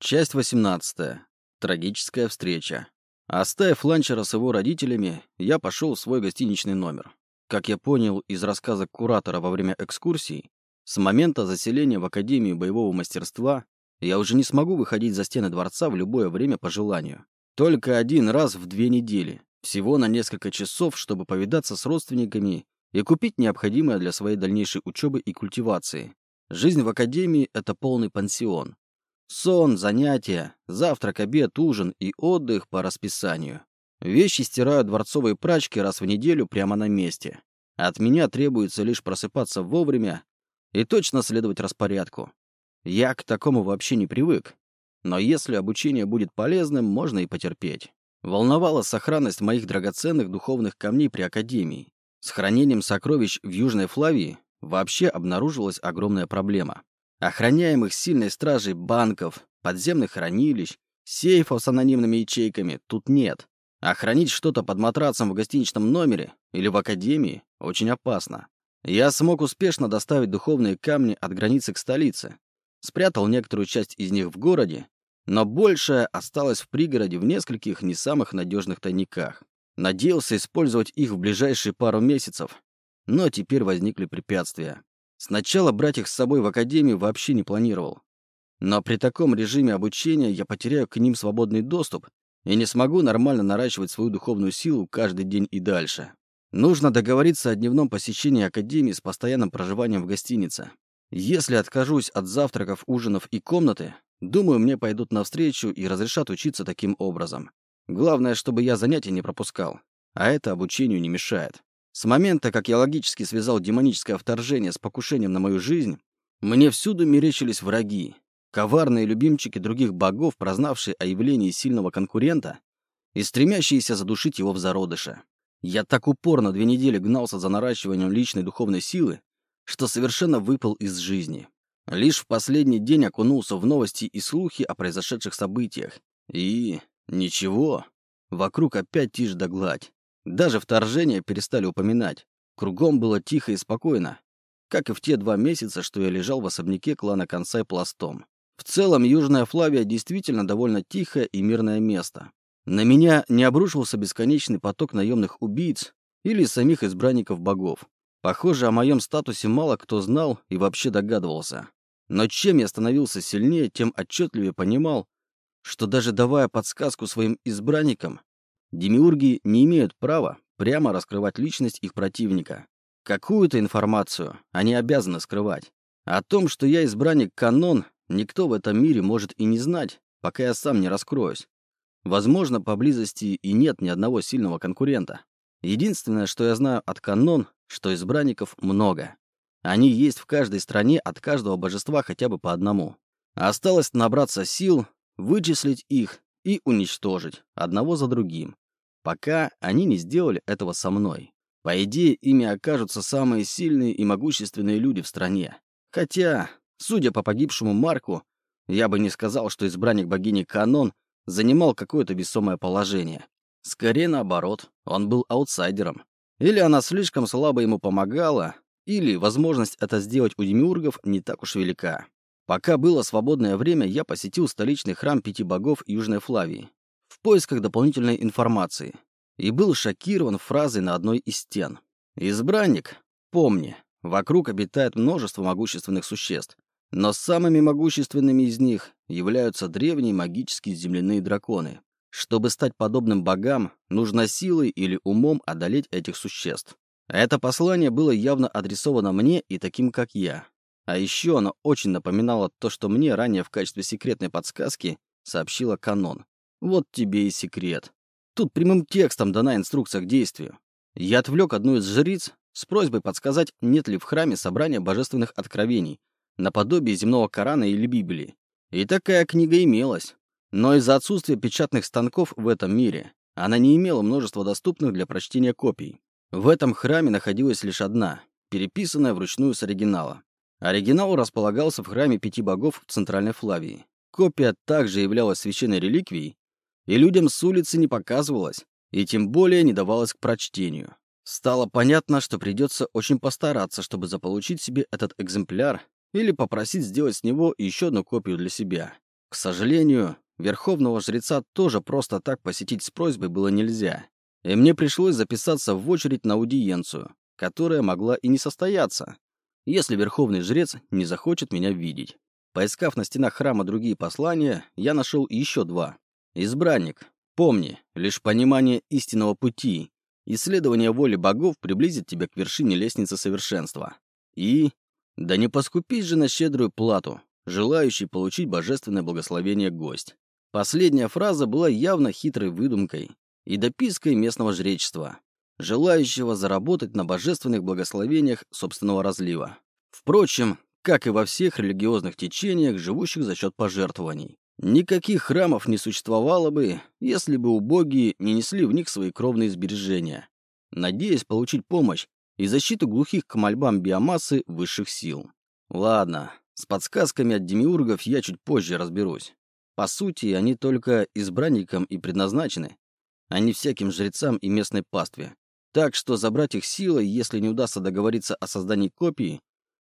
Часть 18. Трагическая встреча. Оставив ланчера с его родителями, я пошел в свой гостиничный номер. Как я понял из рассказа куратора во время экскурсии, с момента заселения в Академию боевого мастерства я уже не смогу выходить за стены дворца в любое время по желанию. Только один раз в две недели, всего на несколько часов, чтобы повидаться с родственниками и купить необходимое для своей дальнейшей учебы и культивации. Жизнь в Академии – это полный пансион. Сон, занятия, завтрак, обед, ужин и отдых по расписанию. Вещи стирают дворцовые прачки раз в неделю прямо на месте. От меня требуется лишь просыпаться вовремя и точно следовать распорядку. Я к такому вообще не привык. Но если обучение будет полезным, можно и потерпеть. Волновала сохранность моих драгоценных духовных камней при Академии. С хранением сокровищ в Южной Флавии вообще обнаружилась огромная проблема. Охраняемых сильной стражей банков, подземных хранилищ, сейфов с анонимными ячейками тут нет. А хранить что-то под матрацем в гостиничном номере или в академии очень опасно. Я смог успешно доставить духовные камни от границы к столице. Спрятал некоторую часть из них в городе, но большая осталась в пригороде в нескольких не самых надежных тайниках. Надеялся использовать их в ближайшие пару месяцев, но теперь возникли препятствия. Сначала брать их с собой в академию вообще не планировал. Но при таком режиме обучения я потеряю к ним свободный доступ и не смогу нормально наращивать свою духовную силу каждый день и дальше. Нужно договориться о дневном посещении академии с постоянным проживанием в гостинице. Если откажусь от завтраков, ужинов и комнаты, думаю, мне пойдут навстречу и разрешат учиться таким образом. Главное, чтобы я занятия не пропускал, а это обучению не мешает. С момента, как я логически связал демоническое вторжение с покушением на мою жизнь, мне всюду мерещились враги, коварные любимчики других богов, прознавшие о явлении сильного конкурента и стремящиеся задушить его в зародыше. Я так упорно две недели гнался за наращиванием личной духовной силы, что совершенно выпал из жизни. Лишь в последний день окунулся в новости и слухи о произошедших событиях. И... ничего. Вокруг опять тишь да гладь. Даже вторжение перестали упоминать. Кругом было тихо и спокойно, как и в те два месяца, что я лежал в особняке клана Консай пластом. В целом, Южная Флавия действительно довольно тихое и мирное место. На меня не обрушился бесконечный поток наемных убийц или самих избранников богов. Похоже, о моем статусе мало кто знал и вообще догадывался. Но чем я становился сильнее, тем отчетливее понимал, что даже давая подсказку своим избранникам, Демиурги не имеют права прямо раскрывать личность их противника. Какую-то информацию они обязаны скрывать. О том, что я избранник канон, никто в этом мире может и не знать, пока я сам не раскроюсь. Возможно, поблизости и нет ни одного сильного конкурента. Единственное, что я знаю от канон, что избранников много. Они есть в каждой стране от каждого божества хотя бы по одному. Осталось набраться сил, вычислить их и уничтожить, одного за другим пока они не сделали этого со мной. По идее, ими окажутся самые сильные и могущественные люди в стране. Хотя, судя по погибшему Марку, я бы не сказал, что избранник богини Канон занимал какое-то весомое положение. Скорее наоборот, он был аутсайдером. Или она слишком слабо ему помогала, или возможность это сделать у демиургов не так уж велика. Пока было свободное время, я посетил столичный храм пяти богов Южной Флавии в поисках дополнительной информации и был шокирован фразой на одной из стен. «Избранник, помни, вокруг обитает множество могущественных существ, но самыми могущественными из них являются древние магические земляные драконы. Чтобы стать подобным богам, нужно силой или умом одолеть этих существ. Это послание было явно адресовано мне и таким, как я. А еще оно очень напоминало то, что мне ранее в качестве секретной подсказки сообщила Канон. Вот тебе и секрет. Тут прямым текстом дана инструкция к действию. Я отвлек одну из жриц с просьбой подсказать, нет ли в храме собрания божественных откровений, наподобие земного Корана или Библии. И такая книга имелась. Но из-за отсутствия печатных станков в этом мире она не имела множества доступных для прочтения копий. В этом храме находилась лишь одна, переписанная вручную с оригинала. Оригинал располагался в храме пяти богов в Центральной Флавии. Копия также являлась священной реликвией, и людям с улицы не показывалась, и тем более не давалась к прочтению. Стало понятно, что придется очень постараться, чтобы заполучить себе этот экземпляр или попросить сделать с него еще одну копию для себя. К сожалению, верховного жреца тоже просто так посетить с просьбой было нельзя, и мне пришлось записаться в очередь на аудиенцию, которая могла и не состояться, если верховный жрец не захочет меня видеть. Поискав на стенах храма другие послания, я нашел еще два. «Избранник, помни, лишь понимание истинного пути, исследование воли богов приблизит тебя к вершине лестницы совершенства». И «Да не поскупись же на щедрую плату, желающий получить божественное благословение гость». Последняя фраза была явно хитрой выдумкой и допиской местного жречества, желающего заработать на божественных благословениях собственного разлива. Впрочем, как и во всех религиозных течениях, живущих за счет пожертвований. Никаких храмов не существовало бы, если бы убогие не несли в них свои кровные сбережения, надеясь получить помощь и защиту глухих к мольбам биомассы высших сил. Ладно, с подсказками от демиургов я чуть позже разберусь. По сути, они только избранникам и предназначены, а не всяким жрецам и местной пастве. Так что забрать их силой, если не удастся договориться о создании копии,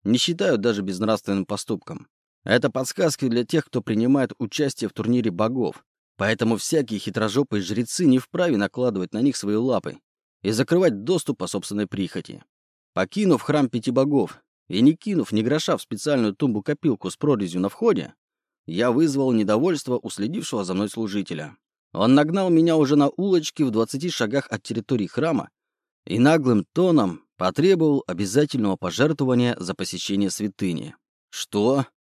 не считают даже безнравственным поступком. Это подсказки для тех, кто принимает участие в турнире богов. Поэтому всякие хитрожопые жрецы не вправе накладывать на них свои лапы и закрывать доступ по собственной прихоти. Покинув храм пяти богов и не кинув ни гроша в специальную тумбу-копилку с прорезью на входе, я вызвал недовольство у следившего за мной служителя. Он нагнал меня уже на улочке в 20 шагах от территории храма и наглым тоном потребовал обязательного пожертвования за посещение святыни. «Что?» —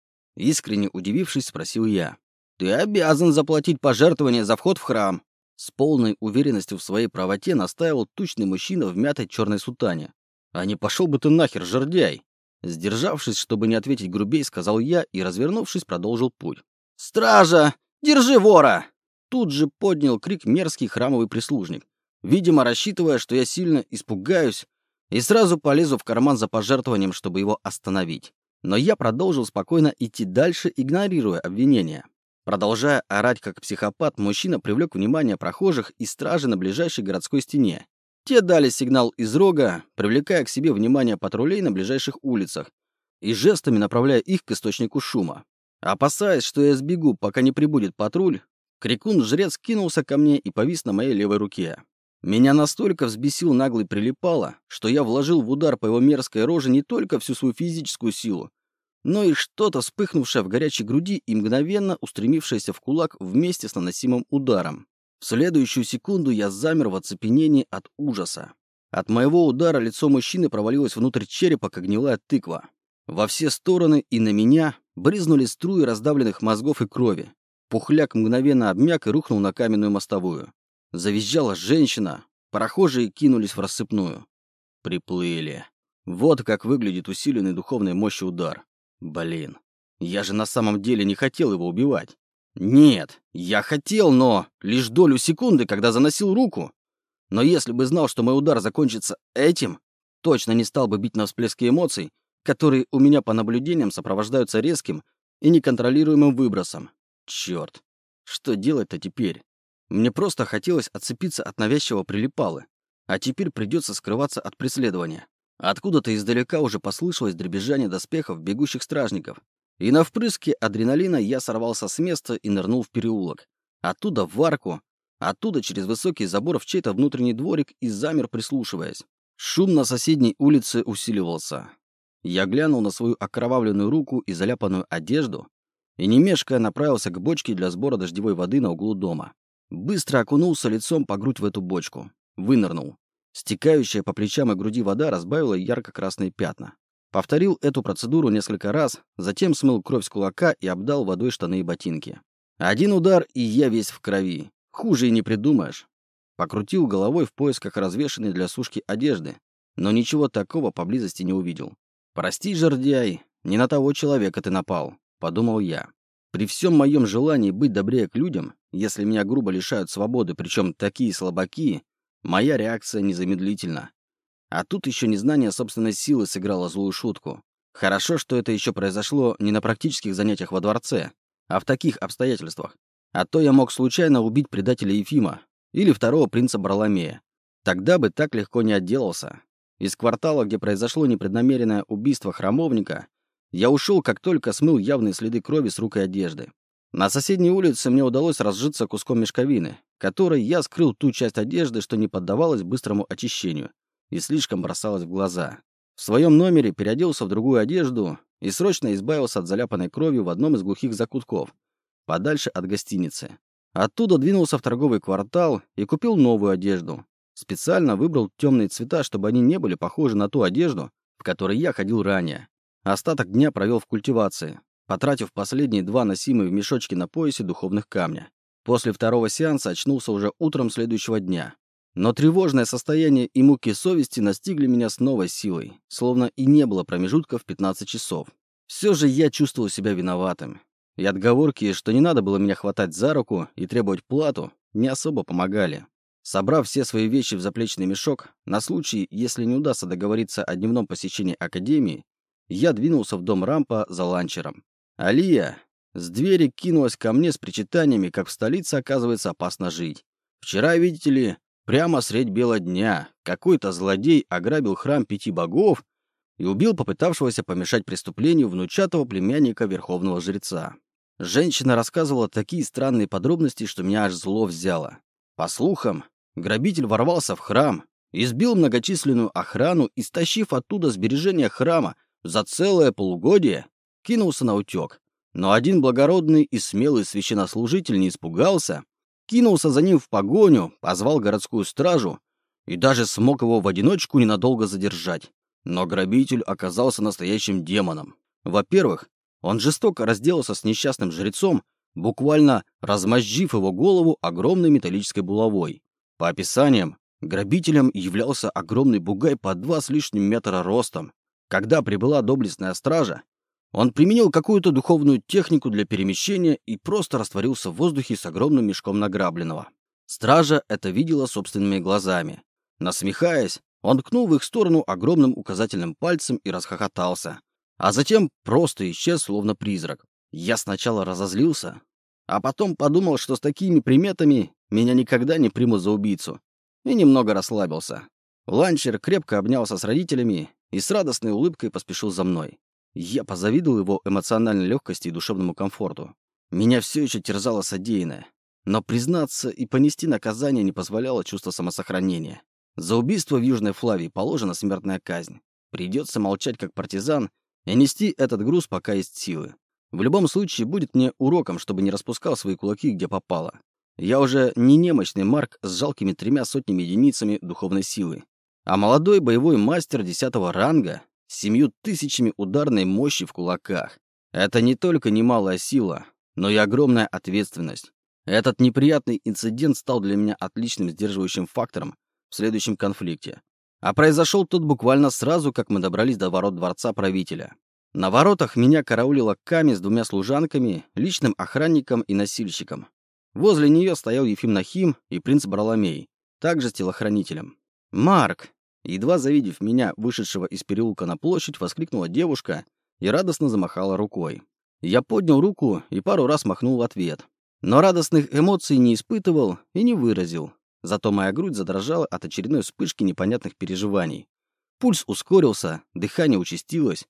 искренне удивившись, спросил я. «Ты обязан заплатить пожертвование за вход в храм!» С полной уверенностью в своей правоте настаивал тучный мужчина в мятой черной сутане. «А не пошел бы ты нахер, жердяй!» Сдержавшись, чтобы не ответить грубей, сказал я и, развернувшись, продолжил путь. «Стража! Держи вора!» Тут же поднял крик мерзкий храмовый прислужник, видимо, рассчитывая, что я сильно испугаюсь и сразу полезу в карман за пожертвованием, чтобы его остановить. Но я продолжил спокойно идти дальше, игнорируя обвинения. Продолжая орать как психопат, мужчина привлек внимание прохожих и стражи на ближайшей городской стене. Те дали сигнал из рога, привлекая к себе внимание патрулей на ближайших улицах и жестами направляя их к источнику шума. Опасаясь, что я сбегу, пока не прибудет патруль, крикун-жрец кинулся ко мне и повис на моей левой руке. Меня настолько взбесил наглый прилипало, что я вложил в удар по его мерзкой роже не только всю свою физическую силу, но и что-то вспыхнувшее в горячей груди и мгновенно устремившееся в кулак вместе с наносимым ударом. В следующую секунду я замер в оцепенении от ужаса. От моего удара лицо мужчины провалилось внутрь черепа, как гнилая тыква. Во все стороны и на меня брызнули струи раздавленных мозгов и крови. Пухляк мгновенно обмяк и рухнул на каменную мостовую. Завизжала женщина. Прохожие кинулись в рассыпную. Приплыли. Вот как выглядит усиленный духовной мощью удар. Блин, я же на самом деле не хотел его убивать. Нет, я хотел, но лишь долю секунды, когда заносил руку. Но если бы знал, что мой удар закончится этим, точно не стал бы бить на всплески эмоций, которые у меня по наблюдениям сопровождаются резким и неконтролируемым выбросом. Черт, что делать-то теперь? Мне просто хотелось отцепиться от навязчивого прилипалы, а теперь придется скрываться от преследования. Откуда-то издалека уже послышалось дребезжание доспехов бегущих стражников. И на впрыске адреналина я сорвался с места и нырнул в переулок. Оттуда в арку, оттуда через высокий забор в чей-то внутренний дворик и замер, прислушиваясь. Шум на соседней улице усиливался. Я глянул на свою окровавленную руку и заляпанную одежду и, не мешкая, направился к бочке для сбора дождевой воды на углу дома. Быстро окунулся лицом по грудь в эту бочку. Вынырнул. Стекающая по плечам и груди вода разбавила ярко-красные пятна. Повторил эту процедуру несколько раз, затем смыл кровь с кулака и обдал водой штаны и ботинки. Один удар, и я весь в крови. Хуже и не придумаешь. Покрутил головой в поисках развешенной для сушки одежды, но ничего такого поблизости не увидел. «Прости, жердяй, не на того человека ты напал», — подумал я. При всем моем желании быть добрее к людям, если меня грубо лишают свободы, причем такие слабаки, моя реакция незамедлительна. А тут еще незнание собственной силы сыграло злую шутку. Хорошо, что это еще произошло не на практических занятиях во дворце, а в таких обстоятельствах. А то я мог случайно убить предателя Ефима или второго принца Барламея. Тогда бы так легко не отделался. Из квартала, где произошло непреднамеренное убийство храмовника, я ушел, как только смыл явные следы крови с рук и одежды. На соседней улице мне удалось разжиться куском мешковины, которой я скрыл ту часть одежды, что не поддавалась быстрому очищению и слишком бросалась в глаза. В своем номере переоделся в другую одежду и срочно избавился от заляпанной кровью в одном из глухих закутков, подальше от гостиницы. Оттуда двинулся в торговый квартал и купил новую одежду. Специально выбрал темные цвета, чтобы они не были похожи на ту одежду, в которой я ходил ранее. Остаток дня провел в культивации, потратив последние два носимые в мешочке на поясе духовных камня. После второго сеанса очнулся уже утром следующего дня. Но тревожное состояние и муки совести настигли меня с новой силой, словно и не было промежутков 15 часов. Все же я чувствовал себя виноватым. И отговорки, что не надо было меня хватать за руку и требовать плату, не особо помогали. Собрав все свои вещи в заплечный мешок, на случай, если не удастся договориться о дневном посещении Академии, я двинулся в дом Рампа за ланчером. Алия с двери кинулась ко мне с причитаниями, как в столице, оказывается, опасно жить. Вчера, видите ли, прямо средь бела дня, какой-то злодей ограбил храм пяти богов и убил попытавшегося помешать преступлению внучатого племянника верховного жреца. Женщина рассказывала такие странные подробности, что меня аж зло взяло. По слухам, грабитель ворвался в храм, избил многочисленную охрану и, стащив оттуда сбережения храма за целое полугодие, кинулся на утек. Но один благородный и смелый священнослужитель не испугался, кинулся за ним в погоню, позвал городскую стражу и даже смог его в одиночку ненадолго задержать. Но грабитель оказался настоящим демоном. Во-первых, он жестоко разделался с несчастным жрецом, буквально размозжив его голову огромной металлической булавой. По описаниям, грабителем являлся огромный бугай по два с лишним метра ростом. Когда прибыла доблестная стража, он применил какую-то духовную технику для перемещения и просто растворился в воздухе с огромным мешком награбленного. Стража это видела собственными глазами. Насмехаясь, он ткнул в их сторону огромным указательным пальцем и расхохотался. А затем просто исчез, словно призрак. Я сначала разозлился, а потом подумал, что с такими приметами меня никогда не примут за убийцу. И немного расслабился. Ланчер крепко обнялся с родителями и с радостной улыбкой поспешил за мной. Я позавидовал его эмоциональной легкости и душевному комфорту. Меня все еще терзало содеянное. Но признаться и понести наказание не позволяло чувство самосохранения. За убийство в Южной Флавии положена смертная казнь. Придется молчать как партизан и нести этот груз, пока есть силы. В любом случае, будет мне уроком, чтобы не распускал свои кулаки, где попало. Я уже не немощный Марк с жалкими тремя сотнями единицами духовной силы, а молодой боевой мастер десятого ранга семью тысячами ударной мощи в кулаках. Это не только немалая сила, но и огромная ответственность. Этот неприятный инцидент стал для меня отличным сдерживающим фактором в следующем конфликте. А произошел тот буквально сразу, как мы добрались до ворот дворца правителя. На воротах меня караулила Ками с двумя служанками, личным охранником и носильщиком. Возле нее стоял Ефим Нахим и принц Бароломей, также с телохранителем. «Марк!» Едва завидев меня, вышедшего из переулка на площадь, воскликнула девушка и радостно замахала рукой. Я поднял руку и пару раз махнул в ответ. Но радостных эмоций не испытывал и не выразил. Зато моя грудь задрожала от очередной вспышки непонятных переживаний. Пульс ускорился, дыхание участилось.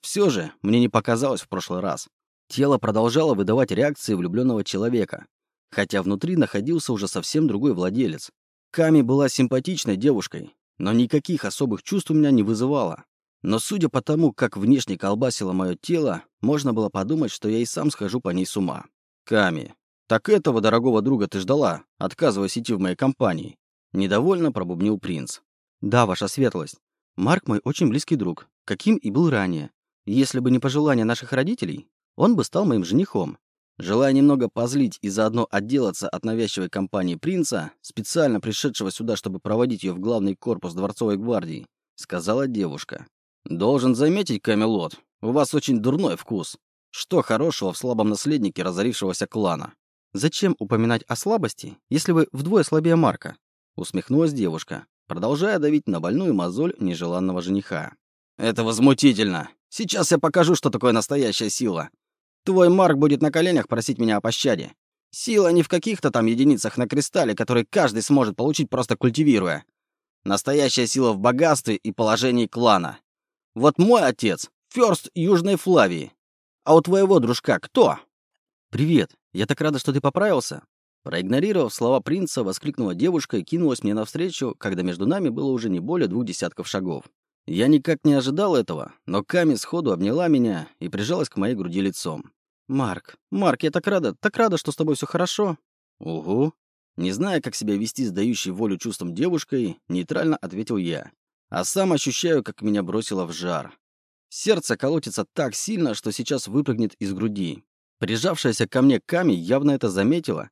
Все же мне не показалось в прошлый раз. Тело продолжало выдавать реакции влюбленного человека, хотя внутри находился уже совсем другой владелец. Ками была симпатичной девушкой, но никаких особых чувств у меня не вызывала. Но судя по тому, как внешне колбасило мое тело, можно было подумать, что я и сам схожу по ней с ума. Ками. Так этого дорогого друга ты ждала, отказываясь идти в моей компании. Недовольно пробубнил принц. Да, ваша светлость. Марк мой очень близкий друг, каким и был ранее. Если бы не пожелания наших родителей, он бы стал моим женихом. Желая немного позлить и заодно отделаться от навязчивой компании принца, специально пришедшего сюда, чтобы проводить ее в главный корпус дворцовой гвардии, сказала девушка. «Должен заметить, Камелот, у вас очень дурной вкус. Что хорошего в слабом наследнике разорившегося клана?» «Зачем упоминать о слабости, если вы вдвое слабее Марка?» усмехнулась девушка, продолжая давить на больную мозоль нежеланного жениха. «Это возмутительно. Сейчас я покажу, что такое настоящая сила. Твой Марк будет на коленях просить меня о пощаде. Сила не в каких-то там единицах на кристалле, которые каждый сможет получить, просто культивируя. Настоящая сила в богатстве и положении клана. Вот мой отец — Фёрст Южной Флавии. А у твоего дружка кто? Привет, Я так рада, что ты поправился!» Проигнорировав слова принца, воскликнула девушка и кинулась мне навстречу, когда между нами было уже не более двух десятков шагов. Я никак не ожидал этого, но Ками сходу обняла меня и прижалась к моей груди лицом. «Марк, Марк, я так рада, так рада, что с тобой все хорошо!» «Угу!» Не зная, как себя вести с дающей волю чувством девушкой, нейтрально ответил я. А сам ощущаю, как меня бросило в жар. Сердце колотится так сильно, что сейчас выпрыгнет из груди. Прижавшаяся ко мне Ками явно это заметила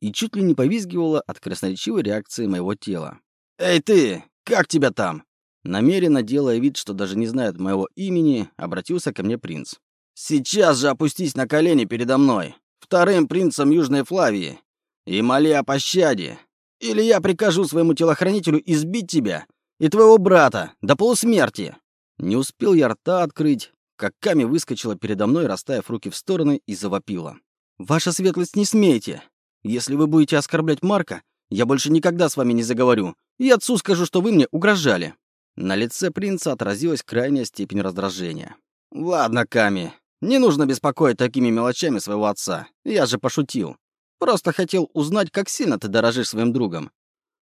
и чуть ли не повизгивала от красноречивой реакции моего тела. «Эй ты! Как тебя там?» Намеренно делая вид, что даже не знает моего имени, обратился ко мне принц. «Сейчас же опустись на колени передо мной, вторым принцем Южной Флавии, и моли о пощаде. Или я прикажу своему телохранителю избить тебя и твоего брата до полусмерти». Не успел я рта открыть, как Ками выскочила передо мной, расставив руки в стороны, и завопила. «Ваша светлость, не смейте! Если вы будете оскорблять Марка, я больше никогда с вами не заговорю, и отцу скажу, что вы мне угрожали». На лице принца отразилась крайняя степень раздражения. «Ладно, Ками, не нужно беспокоить такими мелочами своего отца. Я же пошутил. Просто хотел узнать, как сильно ты дорожишь своим другом.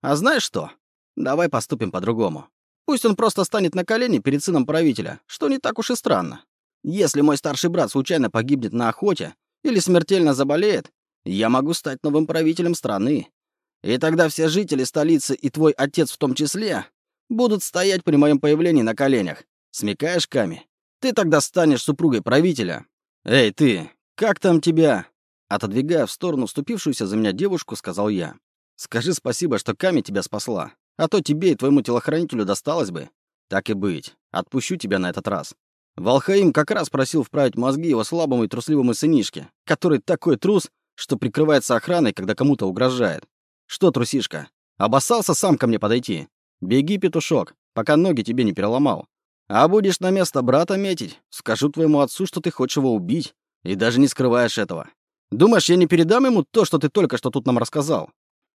А знаешь что? Давай поступим по-другому. Пусть он просто станет на колени перед сыном правителя, что не так уж и странно. Если мой старший брат случайно погибнет на охоте или смертельно заболеет, я могу стать новым правителем страны. И тогда все жители столицы и твой отец в том числе будут стоять при моем появлении на коленях. Смекаешь, Ками? Ты тогда станешь супругой правителя. Эй, ты, как там тебя? Отодвигая в сторону вступившуюся за меня девушку, сказал я. Скажи спасибо, что Ками тебя спасла. А то тебе и твоему телохранителю досталось бы. Так и быть. Отпущу тебя на этот раз. Валхаим как раз просил вправить мозги его слабому и трусливому сынишке, который такой трус, что прикрывается охраной, когда кому-то угрожает. Что, трусишка, обоссался сам ко мне подойти? Беги, петушок, пока ноги тебе не переломал. А будешь на место брата метить, скажу твоему отцу, что ты хочешь его убить, и даже не скрываешь этого. Думаешь, я не передам ему то, что ты только что тут нам рассказал?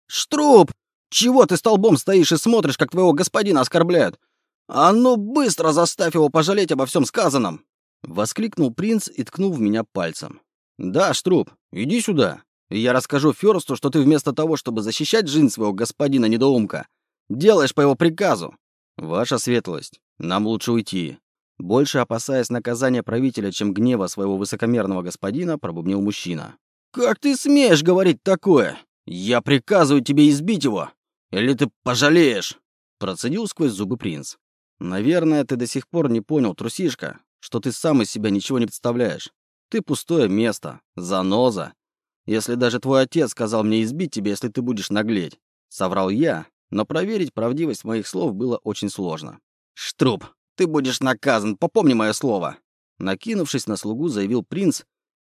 Штруп! Чего ты столбом стоишь и смотришь, как твоего господина оскорбляют? А ну быстро заставь его пожалеть обо всем сказанном!» Воскликнул принц и ткнул в меня пальцем. «Да, Штруп, иди сюда, и я расскажу Фёрсту, что ты вместо того, чтобы защищать жизнь своего господина-недоумка, делаешь по его приказу. Ваша светлость, нам лучше уйти». Больше опасаясь наказания правителя, чем гнева своего высокомерного господина, пробубнил мужчина. «Как ты смеешь говорить такое? Я приказываю тебе избить его!» Или ты пожалеешь?» Процедил сквозь зубы принц. «Наверное, ты до сих пор не понял, трусишка, что ты сам из себя ничего не представляешь. Ты пустое место, заноза. Если даже твой отец сказал мне избить тебя, если ты будешь наглеть. Соврал я, но проверить правдивость моих слов было очень сложно. «Штруп, ты будешь наказан, попомни мое слово!» Накинувшись на слугу, заявил принц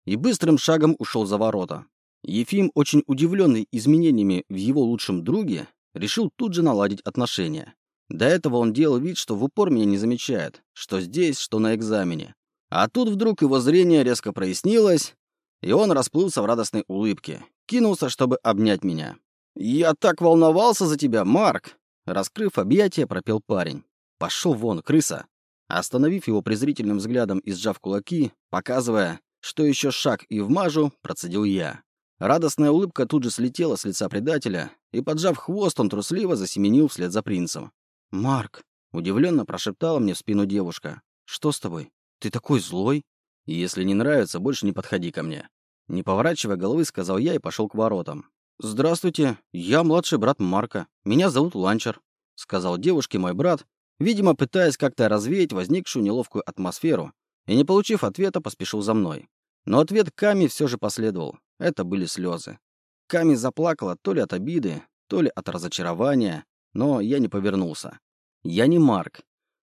и быстрым шагом ушел за ворота. Ефим, очень удивленный изменениями в его лучшем друге, решил тут же наладить отношения. До этого он делал вид, что в упор меня не замечает, что здесь, что на экзамене. А тут вдруг его зрение резко прояснилось, и он расплылся в радостной улыбке, кинулся, чтобы обнять меня. «Я так волновался за тебя, Марк!» Раскрыв объятия, пропел парень. «Пошел вон, крыса!» Остановив его презрительным взглядом и сжав кулаки, показывая, что еще шаг и вмажу, процедил я. Радостная улыбка тут же слетела с лица предателя, и, поджав хвост, он трусливо засеменил вслед за принцем. «Марк!» — удивленно прошептала мне в спину девушка. «Что с тобой? Ты такой злой?» «Если не нравится, больше не подходи ко мне». Не поворачивая головы, сказал я и пошел к воротам. «Здравствуйте, я младший брат Марка. Меня зовут Ланчер», — сказал девушке мой брат, видимо, пытаясь как-то развеять возникшую неловкую атмосферу, и, не получив ответа, поспешил за мной. Но ответ Ками все же последовал. Это были слезы. Ками заплакала то ли от обиды, то ли от разочарования, но я не повернулся. Я не Марк.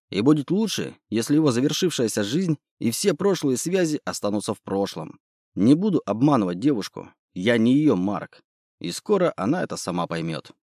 И будет лучше, если его завершившаяся жизнь и все прошлые связи останутся в прошлом. Не буду обманывать девушку. Я не ее Марк. И скоро она это сама поймет.